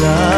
love.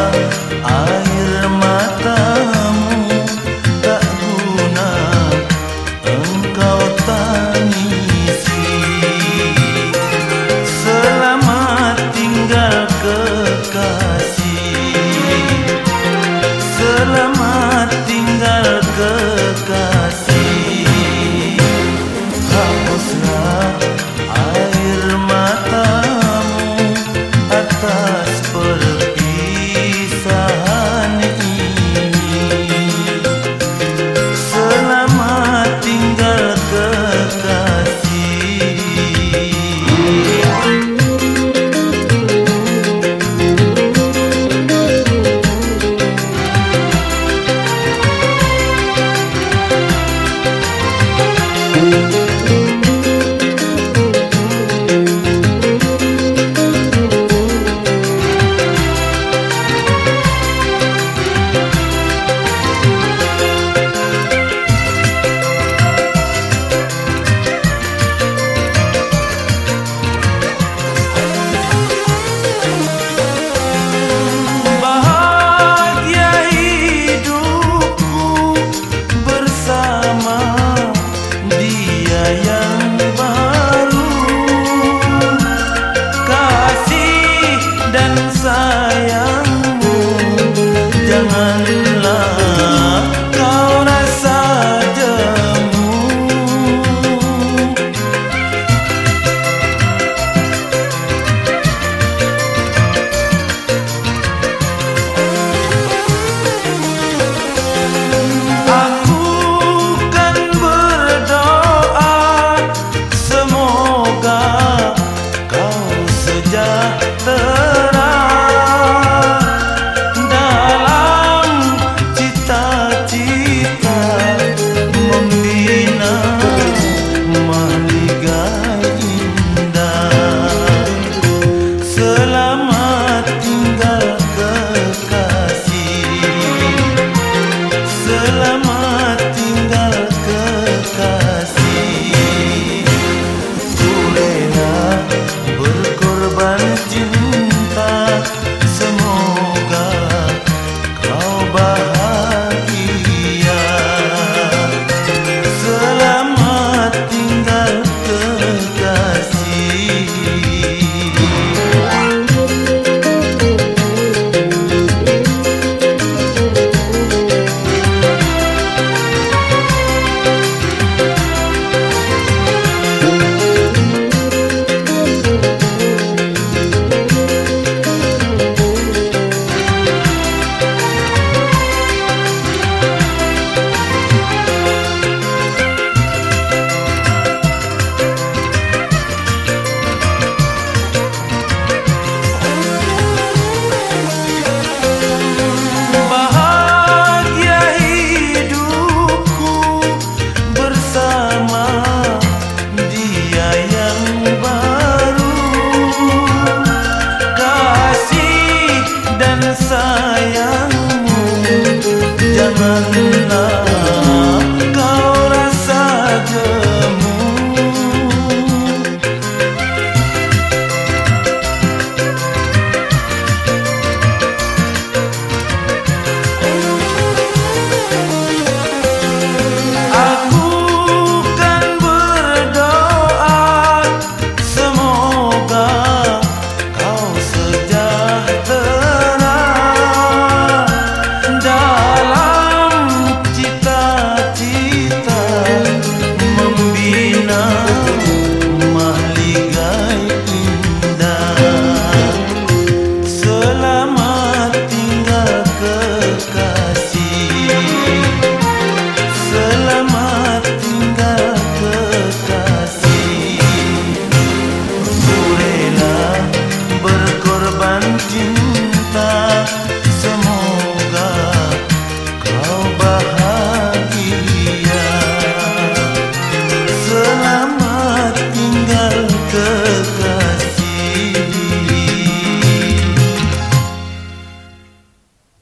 जाता बनना